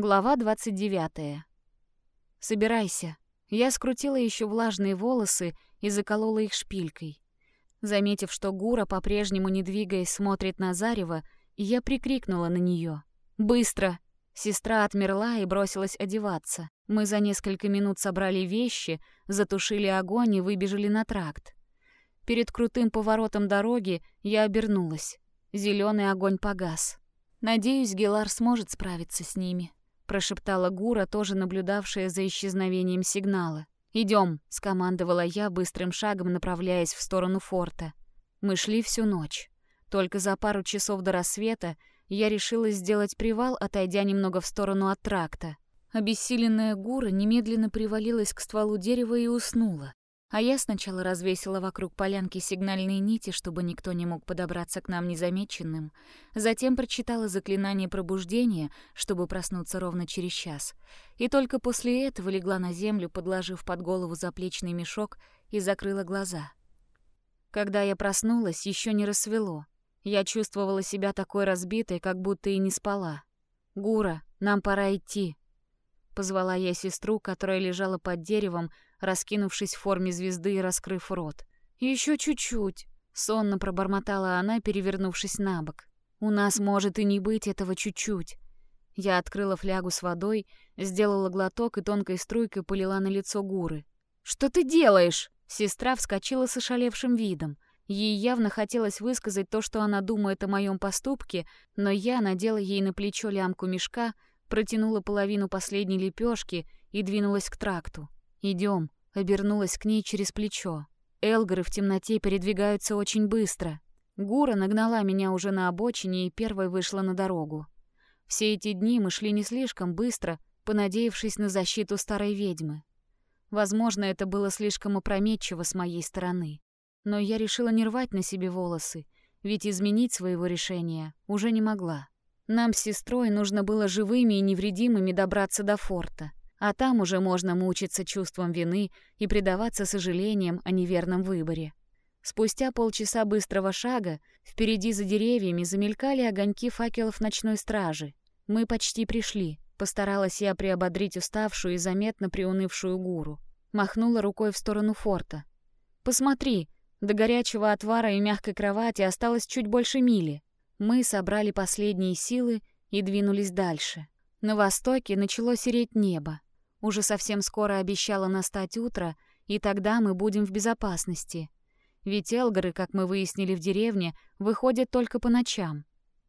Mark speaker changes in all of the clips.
Speaker 1: Глава 29. Собирайся. Я скрутила еще влажные волосы и заколола их шпилькой. Заметив, что Гура, по-прежнему не двигаясь, смотрит на Зарева, я прикрикнула на нее: «Быстро!» Сестра отмерла и бросилась одеваться. Мы за несколько минут собрали вещи, затушили огонь и выбежали на тракт. Перед крутым поворотом дороги я обернулась. Зеленый огонь погас. Надеюсь, Гелар сможет справиться с ними прошептала Гура, тоже наблюдавшая за исчезновением сигнала. Идем, скомандовала я, быстрым шагом направляясь в сторону форта. Мы шли всю ночь. Только за пару часов до рассвета я решила сделать привал, отойдя немного в сторону от тракта. Обессиленная Гура немедленно привалилась к стволу дерева и уснула. А я сначала развесила вокруг полянки сигнальные нити, чтобы никто не мог подобраться к нам незамеченным. Затем прочитала заклинание пробуждения, чтобы проснуться ровно через час. И только после этого легла на землю, подложив под голову заплечный мешок и закрыла глаза. Когда я проснулась, еще не рассвело. Я чувствовала себя такой разбитой, как будто и не спала. «Гура, нам пора идти», Позвала я сестру, которая лежала под деревом, раскинувшись в форме звезды и раскрыв рот. Еще чуть-чуть», — сонно пробормотала она, перевернувшись на бок. «У нас может и не быть этого чуть-чуть». Я открыла флягу с водой, сделала глоток и тонкой струйкой полила на лицо Гуры. «Что ты делаешь?» Сестра вскочила с ошалевшим видом. Ей явно хотелось высказать то, что она думает о моем поступке, но я надела ей на плечо лямку мешка, протянула половину последней лепешки и двинулась к тракту. Идем, обернулась к ней через плечо. Элгары в темноте передвигаются очень быстро. Гура нагнала меня уже на обочине и первой вышла на дорогу. Все эти дни мы шли не слишком быстро, понадеявшись на защиту старой ведьмы. Возможно, это было слишком опрометчиво с моей стороны. Но я решила не рвать на себе волосы, ведь изменить своего решения уже не могла. Нам с сестрой нужно было живыми и невредимыми добраться до форта, а там уже можно мучиться чувством вины и предаваться сожалениям о неверном выборе. Спустя полчаса быстрого шага впереди за деревьями замелькали огоньки факелов ночной стражи. Мы почти пришли. Постаралась я приободрить уставшую и заметно приунывшую гуру. Махнула рукой в сторону форта. «Посмотри, до горячего отвара и мягкой кровати осталось чуть больше мили. Мы собрали последние силы и двинулись дальше. На востоке начало сереть небо. Уже совсем скоро обещало настать утро, и тогда мы будем в безопасности. Ведь элгары, как мы выяснили в деревне, выходят только по ночам.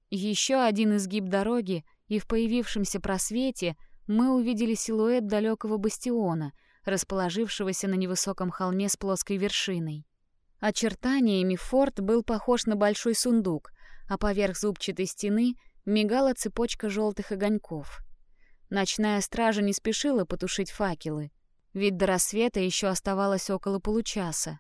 Speaker 1: Еще один изгиб дороги, и в появившемся просвете мы увидели силуэт далекого бастиона, расположившегося на невысоком холме с плоской вершиной. Очертаниями форт был похож на большой сундук, а поверх зубчатой стены мигала цепочка желтых огоньков. Ночная стража не спешила потушить факелы, ведь до рассвета еще оставалось около получаса.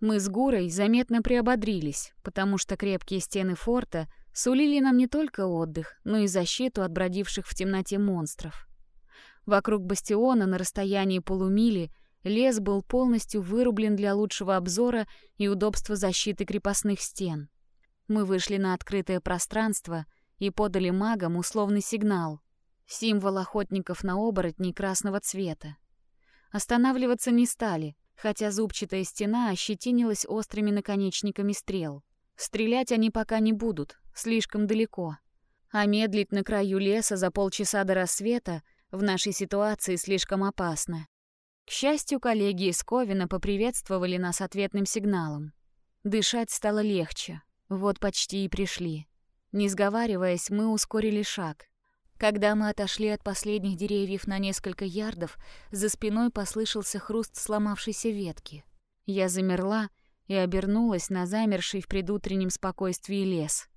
Speaker 1: Мы с Гурой заметно приободрились, потому что крепкие стены форта сулили нам не только отдых, но и защиту от бродивших в темноте монстров. Вокруг бастиона на расстоянии полумили лес был полностью вырублен для лучшего обзора и удобства защиты крепостных стен. Мы вышли на открытое пространство и подали магам условный сигнал. Символ охотников на оборотней красного цвета. Останавливаться не стали, хотя зубчатая стена ощетинилась острыми наконечниками стрел. Стрелять они пока не будут, слишком далеко. А медлить на краю леса за полчаса до рассвета в нашей ситуации слишком опасно. К счастью, коллеги из Ковина поприветствовали нас ответным сигналом. Дышать стало легче. Вот почти и пришли. Не сговариваясь, мы ускорили шаг. Когда мы отошли от последних деревьев на несколько ярдов, за спиной послышался хруст сломавшейся ветки. Я замерла и обернулась на замерший в предутреннем спокойствии лес.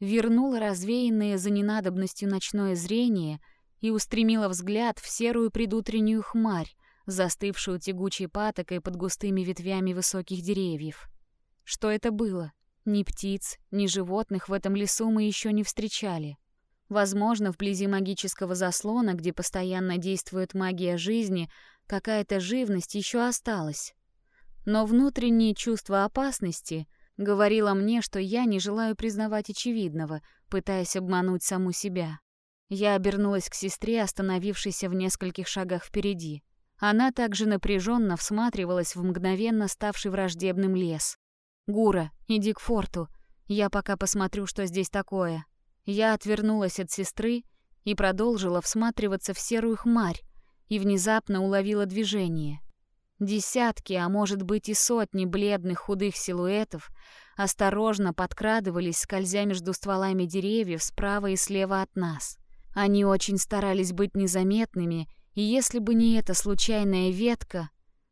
Speaker 1: Вернула развеянное за ненадобностью ночное зрение и устремила взгляд в серую предутреннюю хмарь, застывшую тягучей патокой под густыми ветвями высоких деревьев. Что это было? Ни птиц, ни животных в этом лесу мы еще не встречали. Возможно, вблизи магического заслона, где постоянно действует магия жизни, какая-то живность еще осталась. Но внутреннее чувство опасности говорило мне, что я не желаю признавать очевидного, пытаясь обмануть саму себя. Я обернулась к сестре, остановившейся в нескольких шагах впереди. Она также напряженно всматривалась в мгновенно ставший враждебным лес. «Гура, иди к форту. Я пока посмотрю, что здесь такое». Я отвернулась от сестры и продолжила всматриваться в серую хмарь, и внезапно уловила движение. Десятки, а может быть и сотни бледных худых силуэтов осторожно подкрадывались, скользя между стволами деревьев справа и слева от нас. Они очень старались быть незаметными, и если бы не эта случайная ветка...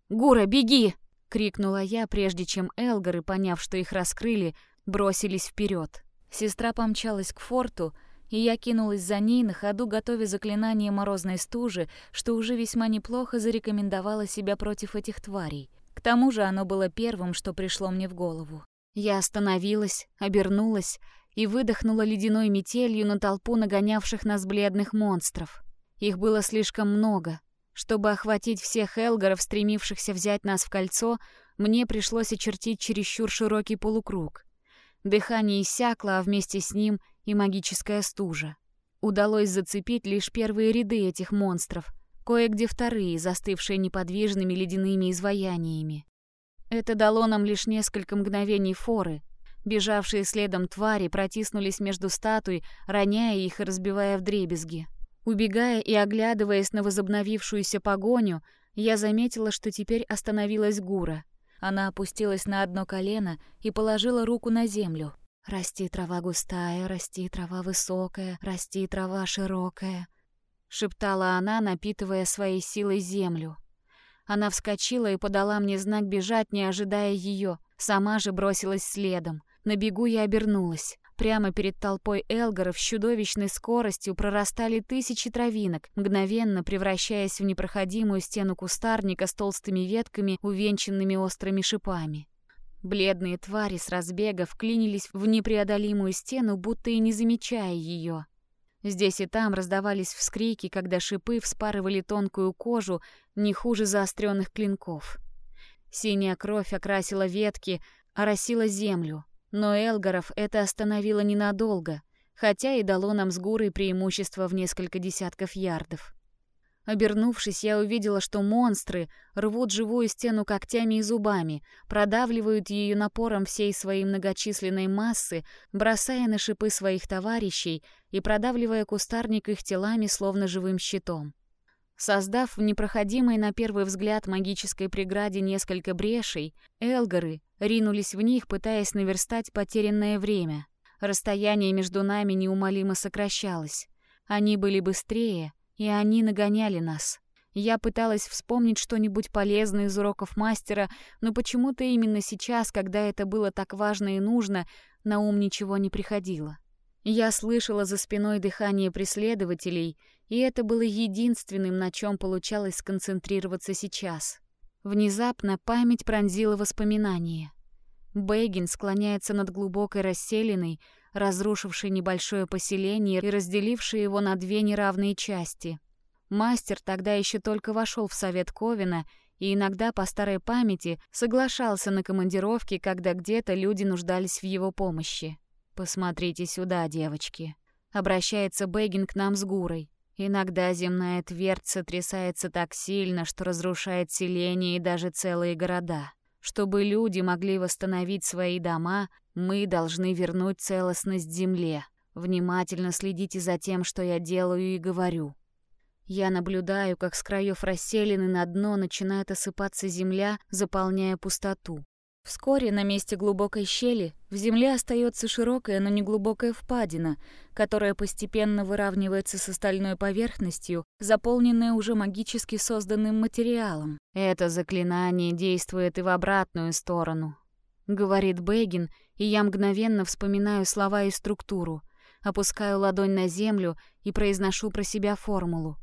Speaker 1: «Гура, беги!» — крикнула я, прежде чем Элгары, поняв, что их раскрыли, бросились вперед. Сестра помчалась к форту, и я кинулась за ней, на ходу готовя заклинание морозной стужи, что уже весьма неплохо зарекомендовало себя против этих тварей. К тому же оно было первым, что пришло мне в голову. Я остановилась, обернулась и выдохнула ледяной метелью на толпу нагонявших нас бледных монстров. Их было слишком много. Чтобы охватить всех элгаров, стремившихся взять нас в кольцо, мне пришлось очертить чересчур широкий полукруг. Дыхание иссякло, а вместе с ним и магическая стужа. Удалось зацепить лишь первые ряды этих монстров, кое-где вторые, застывшие неподвижными ледяными изваяниями. Это дало нам лишь несколько мгновений форы. Бежавшие следом твари протиснулись между статуй, роняя их и разбивая вдребезги. Убегая и оглядываясь на возобновившуюся погоню, я заметила, что теперь остановилась Гура. Она опустилась на одно колено и положила руку на землю. «Расти трава густая, расти трава высокая, расти трава широкая», — шептала она, напитывая своей силой землю. Она вскочила и подала мне знак бежать, не ожидая ее. Сама же бросилась следом. На бегу я обернулась. Прямо перед толпой элгаров с чудовищной скоростью прорастали тысячи травинок, мгновенно превращаясь в непроходимую стену кустарника с толстыми ветками, увенчанными острыми шипами. Бледные твари с разбега вклинились в непреодолимую стену, будто и не замечая ее. Здесь и там раздавались вскрики, когда шипы вспарывали тонкую кожу не хуже заостренных клинков. Синяя кровь окрасила ветки, оросила землю. Но Элгаров это остановило ненадолго, хотя и дало нам с Гурой преимущество в несколько десятков ярдов. Обернувшись, я увидела, что монстры рвут живую стену когтями и зубами, продавливают ее напором всей своей многочисленной массы, бросая на шипы своих товарищей и продавливая кустарник их телами, словно живым щитом. Создав в непроходимой на первый взгляд магической преграде несколько брешей, элгары ринулись в них, пытаясь наверстать потерянное время. Расстояние между нами неумолимо сокращалось. Они были быстрее, и они нагоняли нас. Я пыталась вспомнить что-нибудь полезное из уроков мастера, но почему-то именно сейчас, когда это было так важно и нужно, на ум ничего не приходило. Я слышала за спиной дыхание преследователей, и это было единственным, на чем получалось сконцентрироваться сейчас. Внезапно память пронзила воспоминания. Бейгин склоняется над глубокой расселиной, разрушившей небольшое поселение и разделившей его на две неравные части. Мастер тогда еще только вошел в совет Ковина и иногда по старой памяти соглашался на командировки, когда где-то люди нуждались в его помощи. «Посмотрите сюда, девочки», — обращается Бэггин к нам с Гурой. «Иногда земная твердь сотрясается так сильно, что разрушает селения и даже целые города. Чтобы люди могли восстановить свои дома, мы должны вернуть целостность земле. Внимательно следите за тем, что я делаю и говорю». Я наблюдаю, как с краев расселены на дно начинает осыпаться земля, заполняя пустоту. Вскоре на месте глубокой щели в земле остается широкая, но не глубокая впадина, которая постепенно выравнивается с остальной поверхностью, заполненная уже магически созданным материалом. Это заклинание действует и в обратную сторону, говорит Бэгин, и я мгновенно вспоминаю слова и структуру, опускаю ладонь на землю и произношу про себя формулу.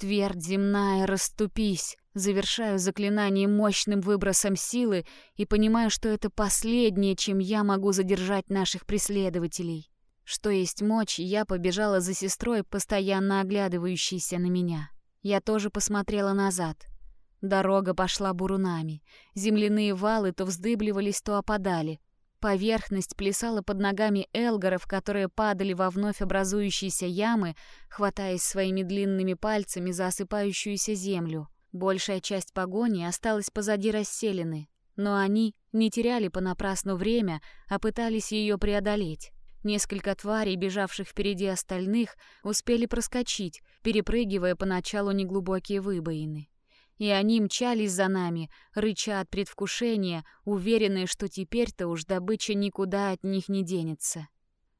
Speaker 1: Твердь земная, расступись. Завершаю заклинание мощным выбросом силы и понимаю, что это последнее, чем я могу задержать наших преследователей. Что есть мочь, я побежала за сестрой, постоянно оглядывающейся на меня. Я тоже посмотрела назад. Дорога пошла бурунами. Земляные валы то вздыбливались, то опадали. Поверхность плясала под ногами элгаров, которые падали во вновь образующиеся ямы, хватаясь своими длинными пальцами за осыпающуюся землю. Большая часть погони осталась позади расселены, но они не теряли понапрасну время, а пытались ее преодолеть. Несколько тварей, бежавших впереди остальных, успели проскочить, перепрыгивая поначалу неглубокие выбоины. И они мчались за нами, рыча от предвкушения, уверенные, что теперь-то уж добыча никуда от них не денется.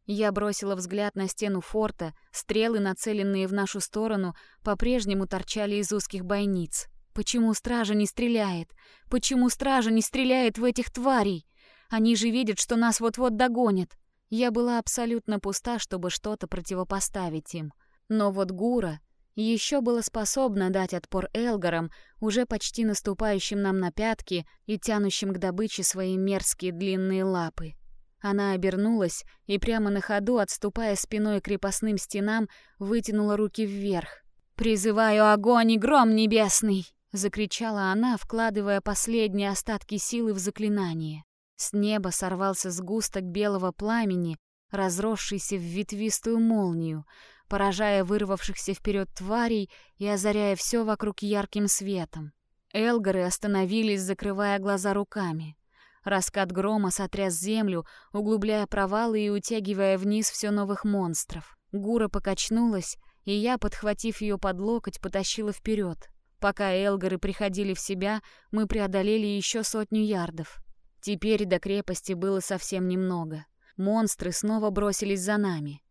Speaker 1: Я бросила взгляд на стену форта, стрелы, нацеленные в нашу сторону, по-прежнему торчали из узких бойниц. Почему стража не стреляет? Почему стража не стреляет в этих тварей? Они же видят, что нас вот-вот догонят. Я была абсолютно пуста, чтобы что-то противопоставить им. Но вот Гура еще была способна дать отпор Элгарам, уже почти наступающим нам на пятки и тянущим к добыче свои мерзкие длинные лапы. Она обернулась и прямо на ходу, отступая спиной к крепостным стенам, вытянула руки вверх. «Призываю огонь и гром небесный!» — закричала она, вкладывая последние остатки силы в заклинание. С неба сорвался сгусток белого пламени, разросшийся в ветвистую молнию, поражая вырвавшихся вперед тварей и озаряя все вокруг ярким светом. Элгары остановились, закрывая глаза руками. Раскат грома сотряс землю, углубляя провалы и утягивая вниз все новых монстров. Гура покачнулась, и я, подхватив ее под локоть, потащила вперед. Пока Элгары приходили в себя, мы преодолели еще сотню ярдов. Теперь до крепости было совсем немного. Монстры снова бросились за нами.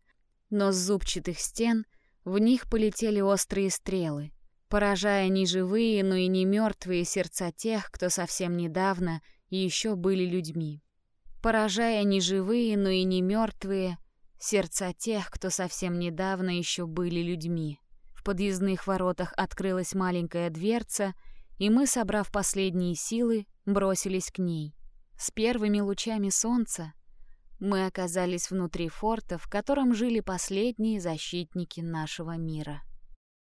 Speaker 1: Но с зубчатых стен в них полетели острые стрелы, поражая не живые, но и не мертвые сердца тех, кто совсем недавно еще были людьми. Поражая не живые, но и не мертвые сердца тех, кто совсем недавно еще были людьми. В подъездных воротах открылась маленькая дверца, и мы, собрав последние силы, бросились к ней. С первыми лучами солнца мы оказались внутри форта, в котором жили последние защитники нашего мира.